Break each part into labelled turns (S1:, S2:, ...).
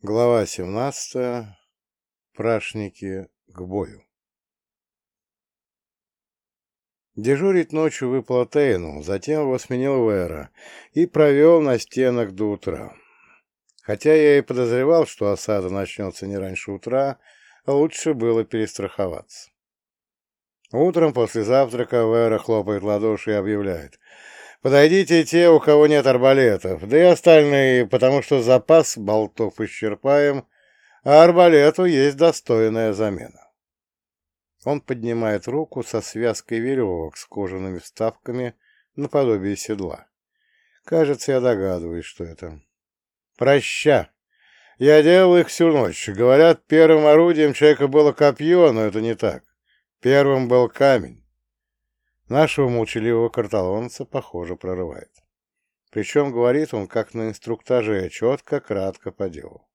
S1: Глава 17. Прашники к бою. Дежурить ночью выпало Тейну, затем его сменил Вера и провел на стенах до утра. Хотя я и подозревал, что осада начнется не раньше утра, лучше было перестраховаться. Утром после завтрака Вера хлопает ладоши и объявляет — Подойдите те, у кого нет арбалетов, да и остальные, потому что запас болтов исчерпаем, а арбалету есть достойная замена. Он поднимает руку со связкой веревок с кожаными вставками наподобие седла. Кажется, я догадываюсь, что это. Проща. Я делал их всю ночь. Говорят, первым орудием человека было копье, но это не так. Первым был камень. Нашего молчаливого карталонца, похоже, прорывает. Причем говорит он, как на инструктаже, четко, кратко по делу.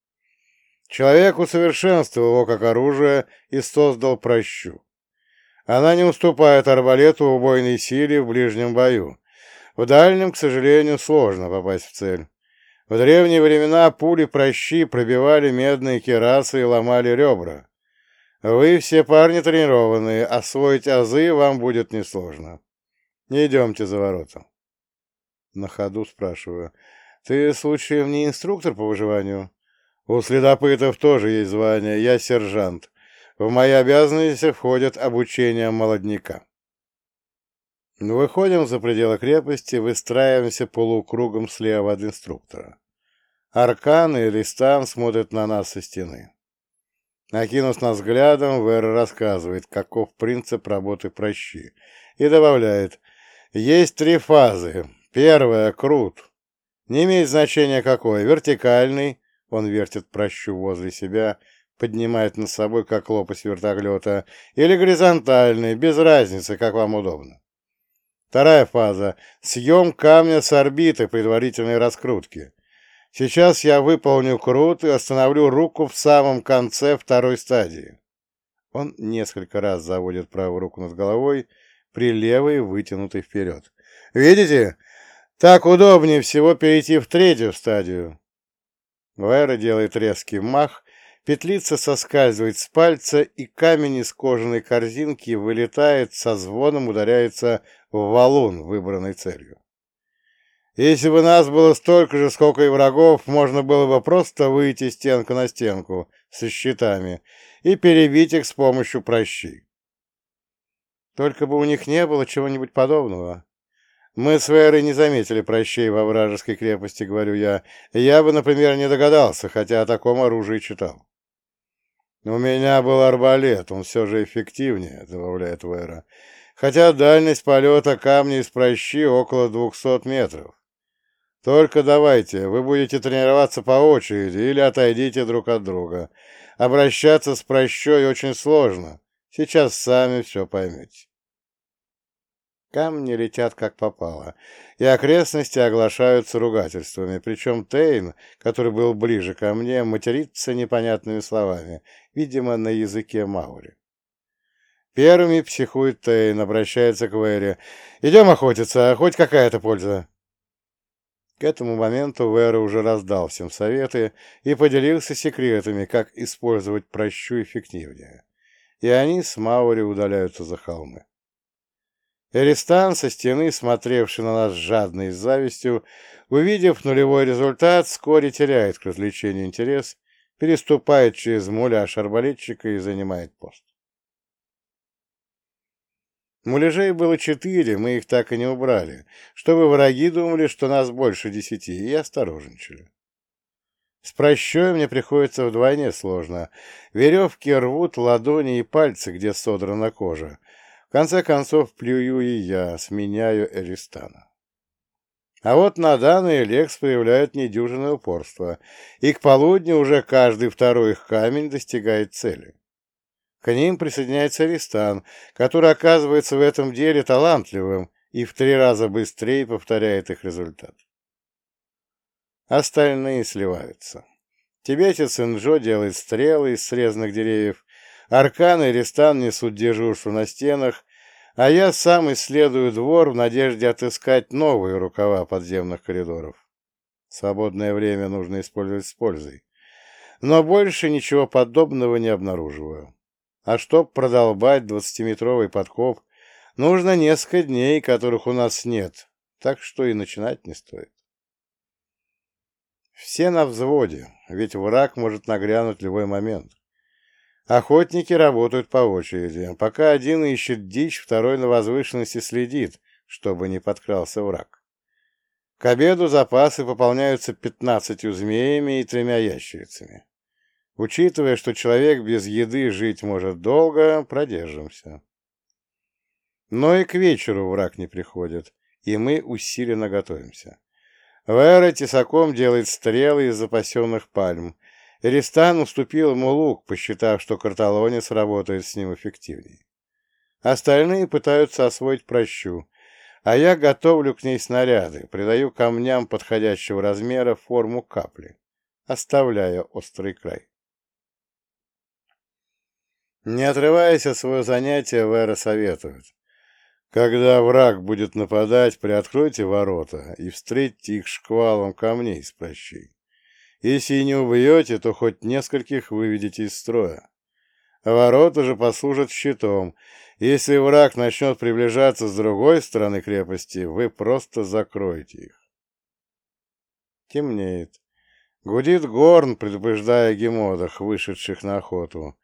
S1: Человек усовершенствовал его как оружие и создал прощу. Она не уступает арбалету в убойной силе в ближнем бою. В дальнем, к сожалению, сложно попасть в цель. В древние времена пули прощи пробивали медные керасы и ломали ребра. Вы все парни тренированные, освоить азы вам будет несложно. Не идемте за ворота. На ходу спрашиваю. Ты, случаем, не инструктор по выживанию? У следопытов тоже есть звание, я сержант. В мои обязанности входит обучение молодняка. Выходим за пределы крепости, выстраиваемся полукругом слева от инструктора. Аркан и Листан смотрят на нас со стены. Накинув нас взглядом, Вэр рассказывает, каков принцип работы прощи, и добавляет, есть три фазы. Первая — крут. Не имеет значения какой. Вертикальный, он вертит прощу возле себя, поднимает над собой, как лопасть вертолета, или горизонтальный, без разницы, как вам удобно. Вторая фаза — съем камня с орбиты предварительной раскрутки. Сейчас я выполню крут и остановлю руку в самом конце второй стадии. Он несколько раз заводит правую руку над головой, при левой вытянутой вперед. Видите? Так удобнее всего перейти в третью стадию. Вайра делает резкий мах, петлица соскальзывает с пальца, и камень из кожаной корзинки вылетает, со звоном ударяется в валун, выбранной целью. Если бы нас было столько же, сколько и врагов, можно было бы просто выйти стенка на стенку со щитами и перебить их с помощью прощи. Только бы у них не было чего-нибудь подобного. Мы с Верой не заметили прощей во вражеской крепости, говорю я. Я бы, например, не догадался, хотя о таком оружии читал. У меня был арбалет, он все же эффективнее, добавляет Вера. Хотя дальность полета камня из прощи около двухсот метров. Только давайте, вы будете тренироваться по очереди или отойдите друг от друга. Обращаться с прощой очень сложно. Сейчас сами все поймете. Камни летят как попало, и окрестности оглашаются ругательствами, причем Тейн, который был ближе ко мне, матерится непонятными словами, видимо, на языке Маури. Первыми психует Тейн, обращается к Вэри. «Идем охотиться, хоть какая-то польза». К этому моменту Вера уже раздал всем советы и поделился секретами, как использовать прощу эффективнее. И они с Маури удаляются за холмы. Эристан со стены, смотревший на нас жадной завистью, увидев нулевой результат, вскоре теряет к развлечению интерес, переступает через муляж арбалетчика и занимает пост. Муляжей было четыре, мы их так и не убрали, чтобы враги думали, что нас больше десяти, и осторожничали. С прощой мне приходится вдвойне сложно. Веревки рвут ладони и пальцы, где содрана кожа. В конце концов, плюю и я, сменяю Эристана. А вот Надан и Лекс проявляют недюжинное упорство, и к полудню уже каждый второй их камень достигает цели. К ним присоединяется Ристан, который оказывается в этом деле талантливым и в три раза быстрее повторяет их результат. Остальные сливаются. Тибетец Инжо делает стрелы из срезанных деревьев, Аркан и Ристан несут дежурство на стенах, а я сам исследую двор в надежде отыскать новые рукава подземных коридоров. Свободное время нужно использовать с пользой. но больше ничего подобного не обнаруживаю. А чтоб продолбать двадцатиметровый подкоп, нужно несколько дней, которых у нас нет, так что и начинать не стоит. Все на взводе, ведь враг может нагрянуть любой момент. Охотники работают по очереди. Пока один ищет дичь, второй на возвышенности следит, чтобы не подкрался враг. К обеду запасы пополняются пятнадцатью змеями и тремя ящерицами. Учитывая, что человек без еды жить может долго, продержимся. Но и к вечеру враг не приходит, и мы усиленно готовимся. Вера тесаком делает стрелы из запасенных пальм. Эристан уступил ему лук, посчитав, что карталонец работает с ним эффективнее. Остальные пытаются освоить прощу, а я готовлю к ней снаряды, придаю камням подходящего размера форму капли, оставляя острый край. Не отрываясь от своего занятия, Вера советует. Когда враг будет нападать, приоткройте ворота и встретьте их шквалом камней с прощей. Если не убьете, то хоть нескольких выведете из строя. Ворота же послужат щитом. Если враг начнет приближаться с другой стороны крепости, вы просто закроете их. Темнеет. Гудит горн, предупреждая гемодах, вышедших на охоту.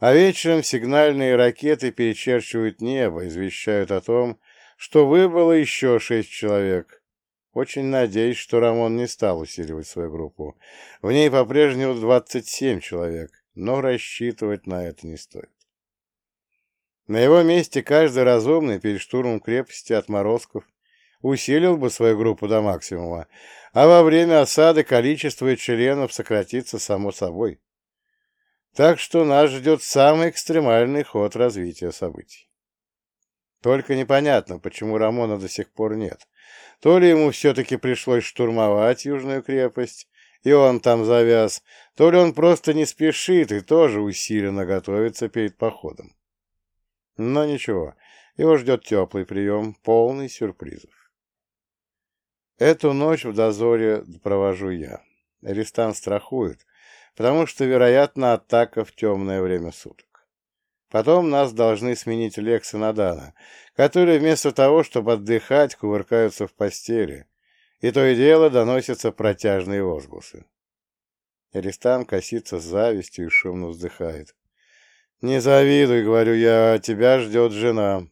S1: А вечером сигнальные ракеты перечерчивают небо, извещают о том, что выбыло еще шесть человек. Очень надеюсь, что Рамон не стал усиливать свою группу. В ней по-прежнему 27 человек, но рассчитывать на это не стоит. На его месте каждый разумный перед штурмом крепости отморозков усилил бы свою группу до максимума, а во время осады количество членов сократится само собой. Так что нас ждет самый экстремальный ход развития событий. Только непонятно, почему Рамона до сих пор нет. То ли ему все-таки пришлось штурмовать Южную крепость, и он там завяз, то ли он просто не спешит и тоже усиленно готовится перед походом. Но ничего, его ждет теплый прием, полный сюрпризов. Эту ночь в дозоре провожу я. Арестант страхует, потому что, вероятно, атака в темное время суток. Потом нас должны сменить Лекс и Надана, которые вместо того, чтобы отдыхать, кувыркаются в постели, и то и дело доносятся протяжные возгласы. Эристан косится с завистью и шумно вздыхает. «Не завидуй, — говорю я, — тебя ждет жена».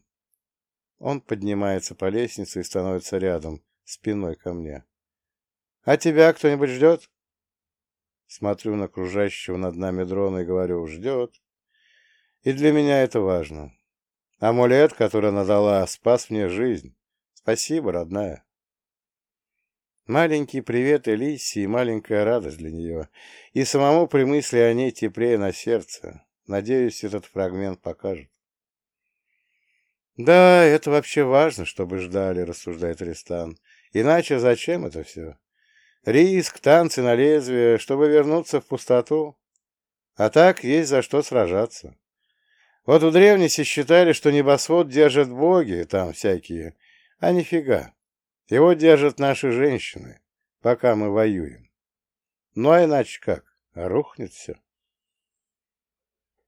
S1: Он поднимается по лестнице и становится рядом, спиной ко мне. «А тебя кто-нибудь ждет?» Смотрю на кружащего над нами дрона и говорю «ждет». И для меня это важно. Амулет, который она дала, спас мне жизнь. Спасибо, родная. Маленький привет Элисе и маленькая радость для нее. И самому при мысли о ней теплее на сердце. Надеюсь, этот фрагмент покажет. «Да, это вообще важно, чтобы ждали», — рассуждает Ристан. «Иначе зачем это все? Риск, танцы на лезвие, чтобы вернуться в пустоту. А так есть за что сражаться. Вот в древности считали, что небосвод держат боги, там всякие, а нифига. Его держат наши женщины, пока мы воюем. Ну а иначе как? Рухнет все.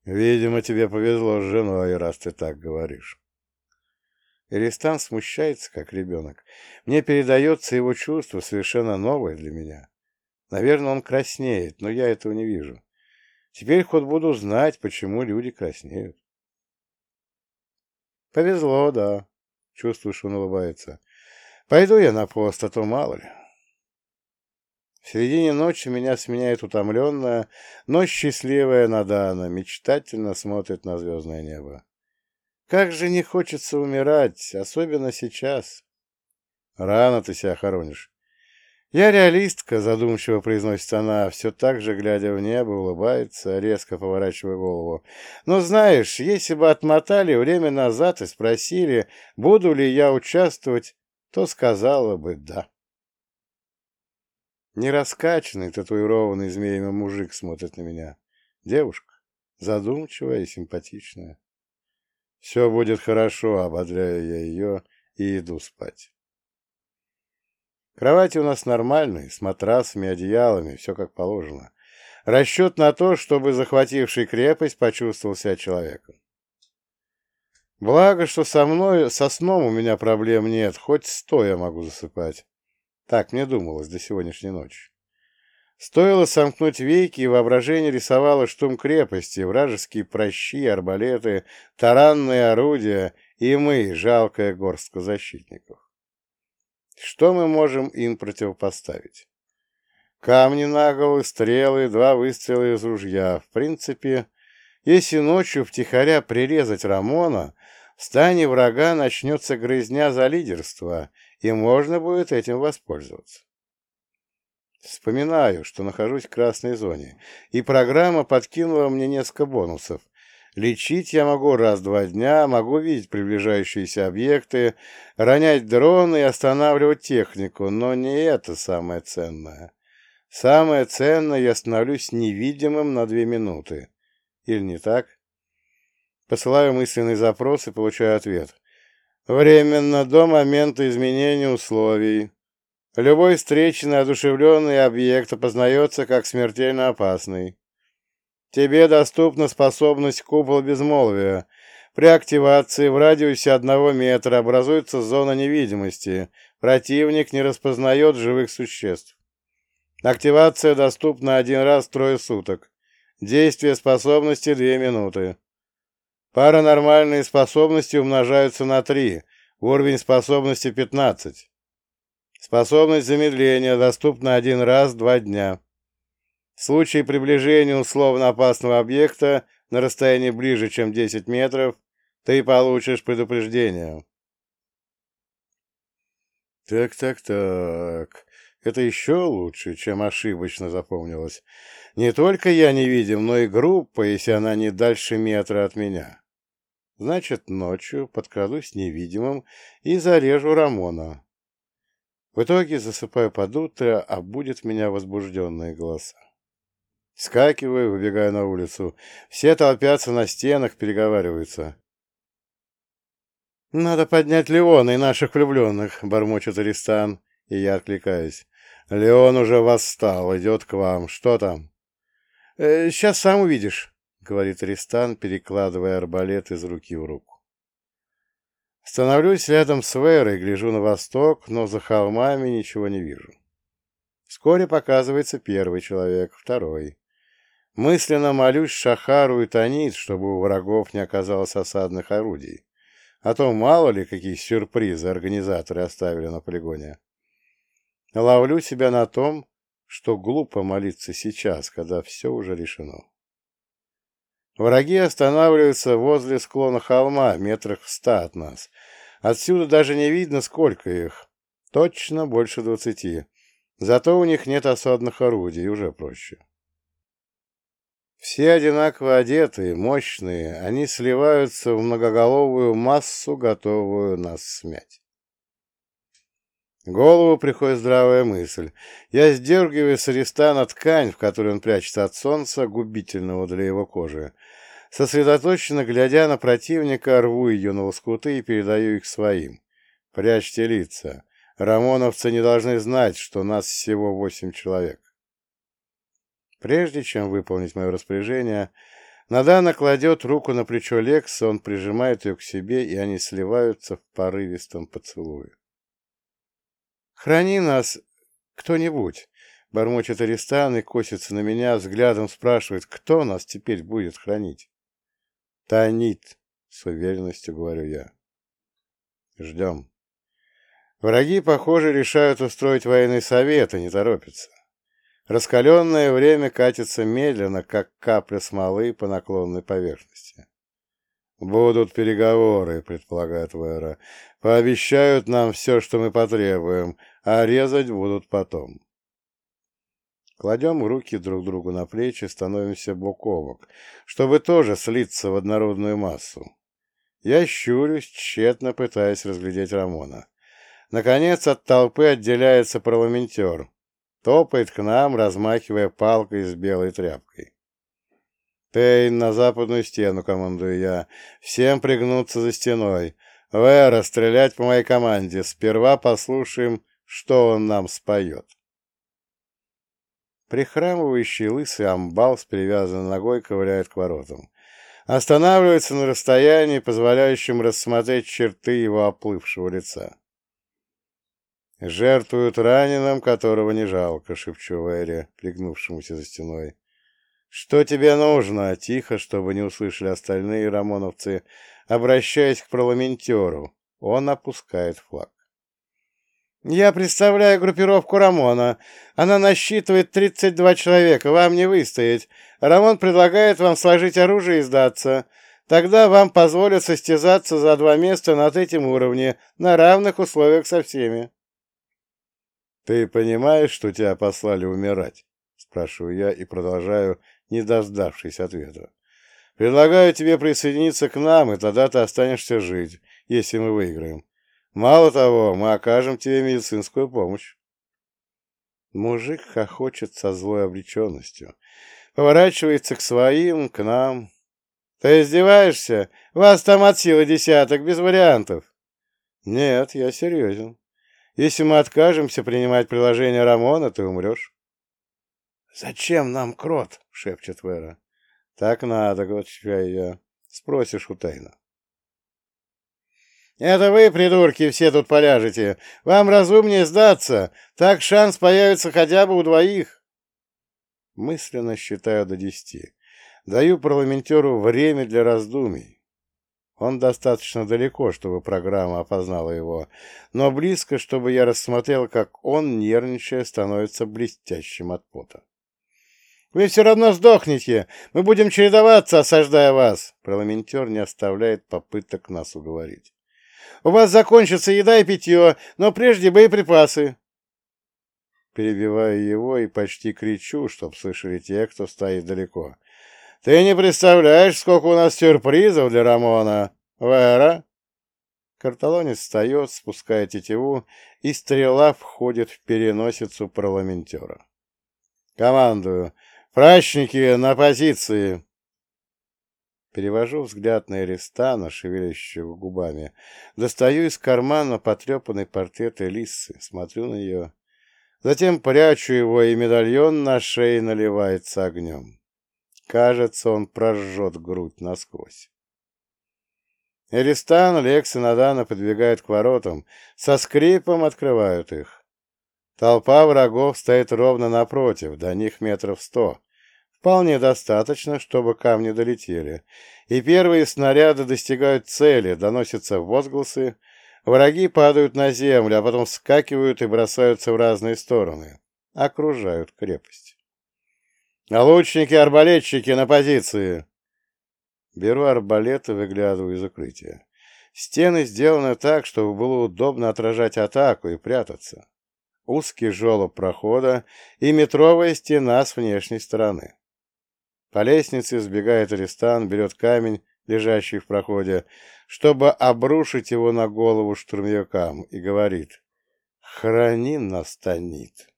S1: Видимо, тебе повезло с женой, раз ты так говоришь. Эристан смущается, как ребенок. Мне передается его чувство, совершенно новое для меня. Наверное, он краснеет, но я этого не вижу. Теперь хоть буду знать, почему люди краснеют. Повезло, да. Чувствуешь, он улыбается. Пойду я на пост, а то мало ли. В середине ночи меня сменяет утомленная, но счастливая Надана, мечтательно смотрит на звездное небо. Как же не хочется умирать, особенно сейчас. Рано ты себя хоронишь. Я реалистка, задумчиво произносит она, все так же, глядя в небо, улыбается, резко поворачивая голову. Но знаешь, если бы отмотали время назад и спросили, буду ли я участвовать, то сказала бы «да». Нераскачанный, татуированный змеями мужик смотрит на меня. Девушка, задумчивая и симпатичная. Все будет хорошо, ободряю я ее и иду спать. Кровати у нас нормальные, с матрасами, одеялами, все как положено. Расчет на то, чтобы захвативший крепость почувствовал себя человеком. Благо, что со мной, со сном у меня проблем нет, хоть стоя могу засыпать. Так мне думалось до сегодняшней ночи. Стоило сомкнуть веки, и воображение рисовало штурм крепости, вражеские прощи, арбалеты, таранные орудия и мы, жалкая горстка защитников. Что мы можем им противопоставить? Камни на голову, стрелы, два выстрела из ружья. В принципе, если ночью втихаря прирезать Рамона, в стане врага начнется грызня за лидерство, и можно будет этим воспользоваться. Вспоминаю, что нахожусь в красной зоне, и программа подкинула мне несколько бонусов. Лечить я могу раз-два дня, могу видеть приближающиеся объекты, ронять дроны и останавливать технику, но не это самое ценное. Самое ценное, я становлюсь невидимым на две минуты. Или не так? Посылаю мысленный запрос и получаю ответ. Временно до момента изменения условий. Любой встреченный одушевленный объект опознается как смертельно опасный. Тебе доступна способность купола безмолвия. При активации в радиусе одного метра образуется зона невидимости. Противник не распознает живых существ. Активация доступна один раз трое суток. Действие способности две минуты. Паранормальные способности умножаются на три. Уровень способности 15. Способность замедления доступна один раз два дня. В случае приближения условно опасного объекта на расстоянии ближе, чем 10 метров, ты получишь предупреждение. Так-так-так. Это еще лучше, чем ошибочно запомнилось. Не только я не видим, но и группа, если она не дальше метра от меня. Значит, ночью подкрадусь невидимым и зарежу Рамона. В итоге засыпаю под утро, а будет меня возбужденные голоса. Скакиваю, выбегаю на улицу. Все толпятся на стенах, переговариваются. «Надо поднять Леона и наших влюбленных», — бормочет Аристан, и я откликаюсь. «Леон уже восстал, идет к вам. Что там?» э, «Сейчас сам увидишь», — говорит Аристан, перекладывая арбалет из руки в руку. Становлюсь рядом с Верой, гляжу на восток, но за холмами ничего не вижу. Вскоре показывается первый человек, второй. Мысленно молюсь Шахару и Танит, чтобы у врагов не оказалось осадных орудий. А то мало ли какие сюрпризы организаторы оставили на полигоне. Ловлю себя на том, что глупо молиться сейчас, когда все уже решено. Враги останавливаются возле склона холма, метрах в ста от нас. Отсюда даже не видно, сколько их. Точно больше двадцати. Зато у них нет осадных орудий, уже проще. Все одинаково одетые, мощные, они сливаются в многоголовую массу, готовую нас смять. Голову приходит здравая мысль. Я сдергиваю с Аристана ткань, в которой он прячется от солнца, губительного для его кожи. Сосредоточенно, глядя на противника, рву ее на лоскуты и передаю их своим. Прячьте лица. Рамоновцы не должны знать, что нас всего восемь человек. Прежде чем выполнить мое распоряжение, Надана кладет руку на плечо Лекса, он прижимает ее к себе, и они сливаются в порывистом поцелуе. «Храни нас кто-нибудь!» — бормочет Аристан и косится на меня, взглядом спрашивает, кто нас теперь будет хранить. «Танит!» — с уверенностью говорю я. Ждем. Враги, похоже, решают устроить военный совет и не торопятся. Раскаленное время катится медленно, как капля смолы по наклонной поверхности. «Будут переговоры», — предполагает Вера. «Пообещают нам все, что мы потребуем, а резать будут потом». Кладем руки друг другу на плечи, становимся бок о бок, чтобы тоже слиться в однородную массу. Я щурюсь, тщетно пытаясь разглядеть Рамона. Наконец от толпы отделяется парламентер. Топает к нам, размахивая палкой с белой тряпкой. «Тейн, на западную стену!» — командую я. «Всем пригнуться за стеной. Вера, стрелять по моей команде. Сперва послушаем, что он нам споет». Прихрамывающий лысый амбал с перевязанной ногой ковыляет к воротам. Останавливается на расстоянии, позволяющем рассмотреть черты его оплывшего лица. «Жертвуют раненым, которого не жалко», — шепчу Вэри, пригнувшемуся за стеной. «Что тебе нужно?» — тихо, чтобы не услышали остальные рамоновцы, обращаясь к парламентеру. Он опускает флаг. «Я представляю группировку Рамона. Она насчитывает 32 человека. Вам не выстоять. Рамон предлагает вам сложить оружие и сдаться. Тогда вам позволят состязаться за два места на третьем уровне, на равных условиях со всеми». «Ты понимаешь, что тебя послали умирать?» — спрашиваю я и продолжаю, не дождавшись ответа. «Предлагаю тебе присоединиться к нам, и тогда ты останешься жить, если мы выиграем. Мало того, мы окажем тебе медицинскую помощь. Мужик хохочет со злой обреченностью. Поворачивается к своим, к нам. Ты издеваешься? Вас там от силы десяток, без вариантов. Нет, я серьезен. Если мы откажемся принимать приложение Рамона, ты умрешь. «Зачем нам крот?» — шепчет Вера. «Так надо», — отвечаю я. «Спросишь у Тайна». «Это вы, придурки, все тут поляжете. Вам разумнее сдаться. Так шанс появится хотя бы у двоих». Мысленно считаю до десяти. Даю парламентеру время для раздумий. Он достаточно далеко, чтобы программа опознала его, но близко, чтобы я рассмотрел, как он, нервничая, становится блестящим от пота. «Вы все равно сдохнете! Мы будем чередоваться, осаждая вас!» Парламентер не оставляет попыток нас уговорить. У вас закончится еда и питье, но прежде боеприпасы. Перебиваю его и почти кричу, чтоб слышали те, кто стоит далеко. Ты не представляешь, сколько у нас сюрпризов для Рамона. Вера? Карталонец встает, спускает тетиву, и стрела входит в переносицу парламентера. Командую. Прачники на позиции. Перевожу взгляд на Эристана, шевелящего губами. Достаю из кармана потрепанный портрет Элисы, смотрю на нее. Затем прячу его, и медальон на шее наливается огнем. Кажется, он прожжет грудь насквозь. Эристан, Лекс и Надана подбегают к воротам, со скрипом открывают их. Толпа врагов стоит ровно напротив, до них метров сто. Вполне достаточно, чтобы камни долетели, и первые снаряды достигают цели, доносятся возгласы, враги падают на землю, а потом вскакивают и бросаются в разные стороны, окружают крепость. «А лучники-арбалетчики на позиции!» Беру арбалет и выглядываю из укрытия. Стены сделаны так, чтобы было удобно отражать атаку и прятаться. Узкий желоб прохода и метровая стена с внешней стороны. По лестнице сбегает Аристан, берет камень, лежащий в проходе, чтобы обрушить его на голову штурмовикам, и говорит «Храни нас, Танит!»